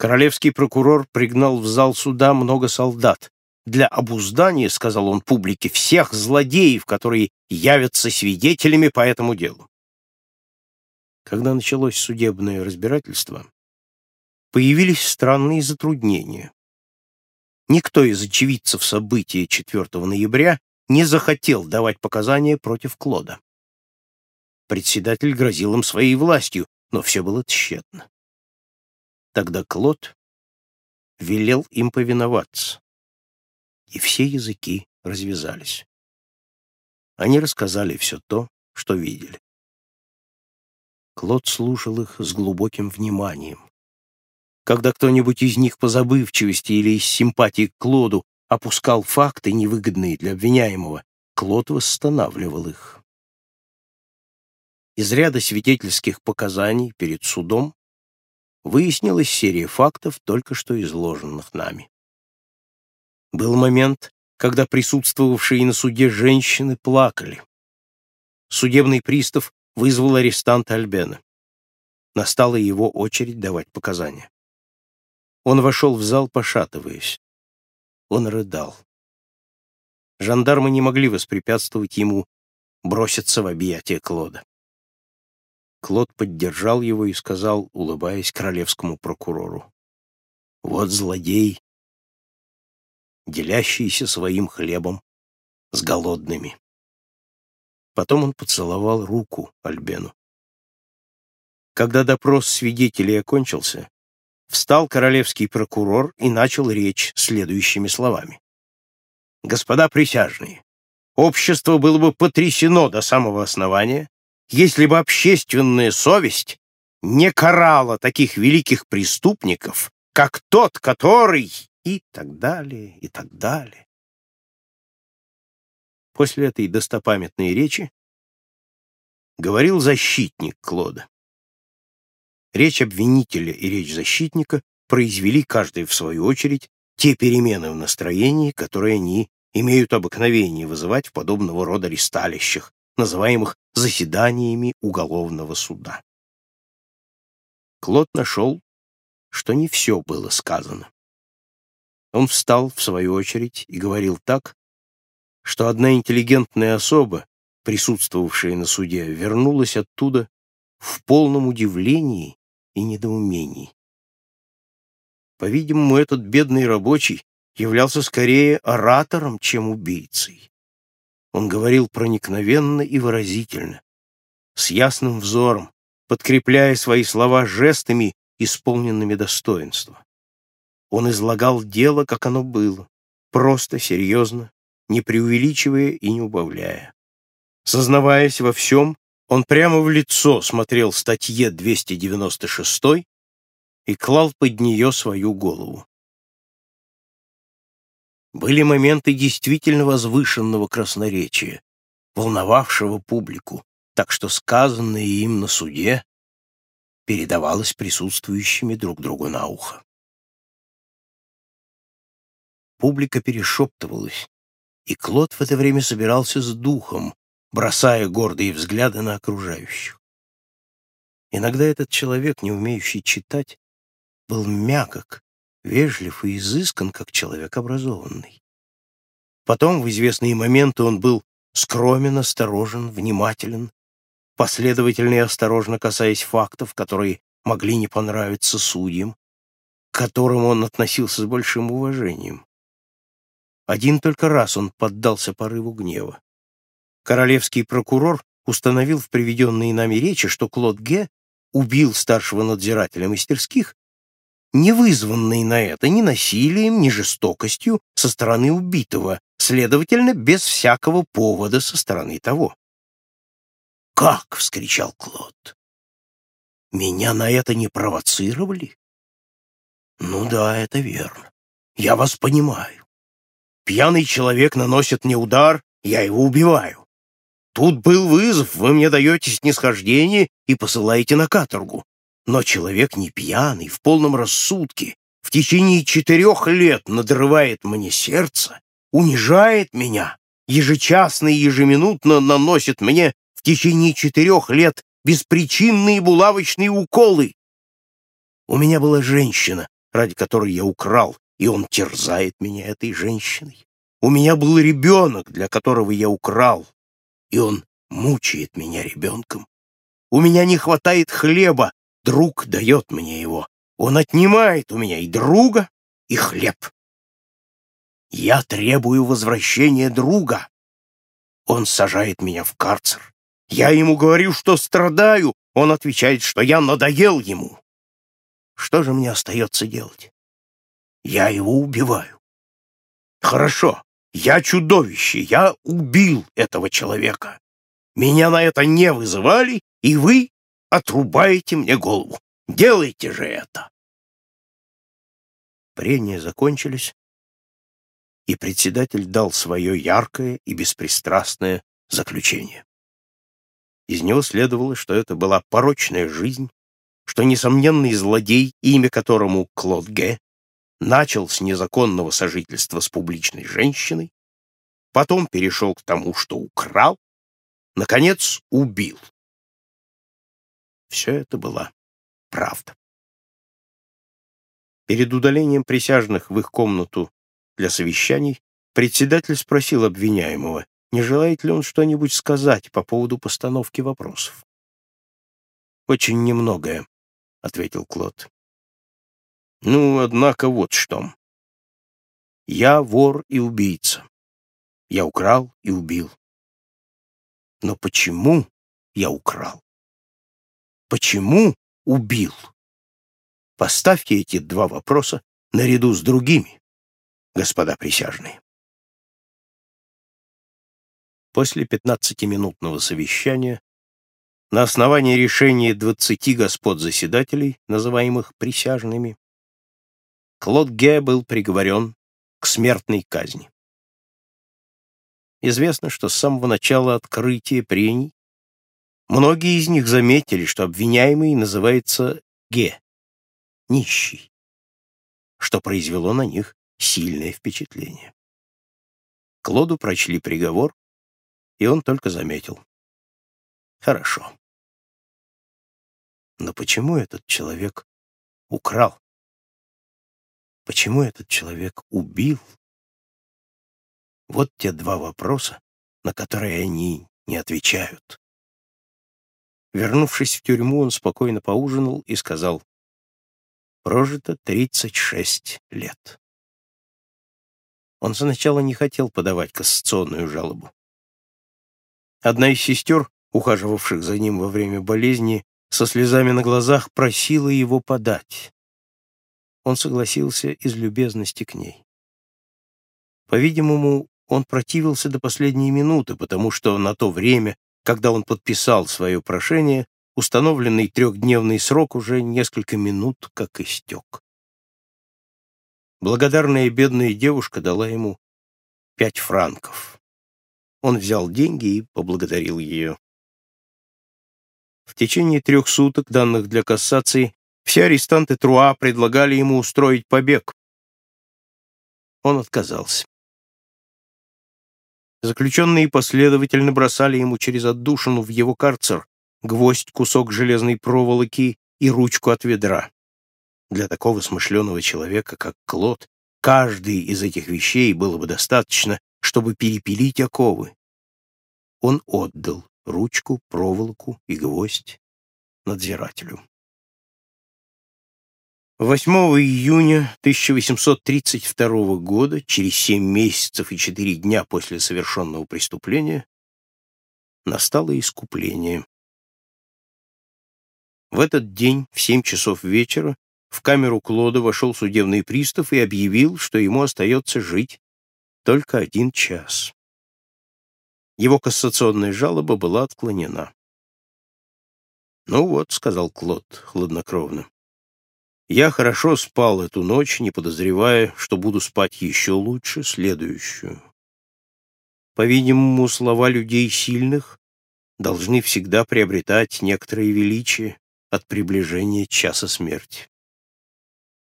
Королевский прокурор пригнал в зал суда много солдат. Для обуздания, сказал он публике, всех злодеев, которые явятся свидетелями по этому делу. Когда началось судебное разбирательство, появились странные затруднения. Никто из очевидцев события 4 ноября не захотел давать показания против Клода. Председатель грозил им своей властью, но все было тщетно. Тогда Клод велел им повиноваться, и все языки развязались. Они рассказали все то, что видели. Клод слушал их с глубоким вниманием. Когда кто-нибудь из них по забывчивости или из симпатии к Клоду опускал факты, невыгодные для обвиняемого, Клод восстанавливал их. Из ряда свидетельских показаний перед судом выяснилась серия фактов, только что изложенных нами. Был момент, когда присутствовавшие на суде женщины плакали. Судебный пристав вызвал арестанта Альбена. Настала его очередь давать показания. Он вошел в зал, пошатываясь. Он рыдал. Жандармы не могли воспрепятствовать ему броситься в объятия Клода. Клод поддержал его и сказал, улыбаясь королевскому прокурору, «Вот злодей, делящийся своим хлебом с голодными». Потом он поцеловал руку Альбену. Когда допрос свидетелей окончился, встал королевский прокурор и начал речь следующими словами. «Господа присяжные, общество было бы потрясено до самого основания, если бы общественная совесть не карала таких великих преступников, как тот, который...» и так далее, и так далее. После этой достопамятной речи говорил защитник Клода. Речь обвинителя и речь защитника произвели каждый в свою очередь те перемены в настроении, которые они имеют обыкновение вызывать в подобного рода ресталищах, называемых заседаниями уголовного суда. Клод нашел, что не все было сказано. Он встал, в свою очередь, и говорил так, что одна интеллигентная особа, присутствовавшая на суде, вернулась оттуда в полном удивлении и недоумений. По-видимому, этот бедный рабочий являлся скорее оратором, чем убийцей. Он говорил проникновенно и выразительно, с ясным взором, подкрепляя свои слова жестами, исполненными достоинства. Он излагал дело, как оно было, просто, серьезно, не преувеличивая и не убавляя. Сознаваясь во всем, он прямо в лицо смотрел статье 296 и клал под нее свою голову. Были моменты действительно возвышенного красноречия, волновавшего публику, так что сказанное им на суде передавалось присутствующими друг другу на ухо. Публика перешептывалась, и Клод в это время собирался с духом, бросая гордые взгляды на окружающих. Иногда этот человек, не умеющий читать, был мягок, вежлив и изыскан, как человек образованный. Потом, в известные моменты, он был скромен, осторожен, внимателен, последовательно и осторожно касаясь фактов, которые могли не понравиться судьям, к которым он относился с большим уважением. Один только раз он поддался порыву гнева. Королевский прокурор установил в приведенной нами речи, что Клод Ге убил старшего надзирателя мастерских, не вызванный на это ни насилием, ни жестокостью со стороны убитого, следовательно, без всякого повода со стороны того. «Как?» — вскричал Клод. «Меня на это не провоцировали?» «Ну да, это верно. Я вас понимаю. Пьяный человек наносит мне удар, я его убиваю. Тут был вызов, вы мне даете снисхождение и посылаете на каторгу. Но человек не пьяный, в полном рассудке, в течение четырех лет надрывает мне сердце, унижает меня, ежечасно и ежеминутно наносит мне в течение четырех лет беспричинные булавочные уколы. У меня была женщина, ради которой я украл, и он терзает меня этой женщиной. У меня был ребенок, для которого я украл, и он мучает меня ребенком. У меня не хватает хлеба, друг дает мне его. Он отнимает у меня и друга, и хлеб. Я требую возвращения друга. Он сажает меня в карцер. Я ему говорю, что страдаю. Он отвечает, что я надоел ему. Что же мне остается делать? Я его убиваю. Хорошо, я чудовище, я убил этого человека. Меня на это не вызывали, и вы отрубаете мне голову. Делайте же это. Прения закончились, и председатель дал свое яркое и беспристрастное заключение. Из него следовало, что это была порочная жизнь, что несомненный злодей, имя которому Клод Г., начал с незаконного сожительства с публичной женщиной, потом перешел к тому, что украл, наконец, убил. Все это была правда. Перед удалением присяжных в их комнату для совещаний, председатель спросил обвиняемого, не желает ли он что-нибудь сказать по поводу постановки вопросов. «Очень немногое», — ответил Клод. «Ну, однако, вот что. Я вор и убийца. Я украл и убил. Но почему я украл? Почему убил? Поставьте эти два вопроса наряду с другими господа присяжные. После пятнадцатиминутного совещания на основании решения двадцати господ заседателей, называемых присяжными, Клод Ге был приговорен к смертной казни. Известно, что с самого начала открытия прений многие из них заметили, что обвиняемый называется Ге, нищий, что произвело на них сильное впечатление. Клоду прочли приговор, и он только заметил. Хорошо. Но почему этот человек украл? Почему этот человек убил? Вот те два вопроса, на которые они не отвечают. Вернувшись в тюрьму, он спокойно поужинал и сказал, «Прожито 36 лет». Он сначала не хотел подавать кассационную жалобу. Одна из сестер, ухаживавших за ним во время болезни, со слезами на глазах просила его подать. Он согласился из любезности к ней. По-видимому, он противился до последней минуты, потому что на то время, когда он подписал свое прошение, установленный трехдневный срок уже несколько минут как истек. Благодарная бедная девушка дала ему пять франков. Он взял деньги и поблагодарил ее. В течение трех суток, данных для кассации, все арестанты Труа предлагали ему устроить побег. Он отказался. Заключенные последовательно бросали ему через отдушину в его карцер гвоздь, кусок железной проволоки и ручку от ведра. Для такого смышленого человека, как Клод, каждой из этих вещей было бы достаточно, чтобы перепилить оковы. Он отдал ручку, проволоку и гвоздь надзирателю. 8 июня 1832 года, через семь месяцев и четыре дня после совершенного преступления, настало искупление. В этот день, в семь часов вечера, в камеру Клода вошел судебный пристав и объявил, что ему остается жить только один час. Его кассационная жалоба была отклонена. «Ну вот», — сказал Клод хладнокровно, — «я хорошо спал эту ночь, не подозревая, что буду спать еще лучше следующую. По-видимому, слова людей сильных должны всегда приобретать некоторое величие от приближения часа смерти.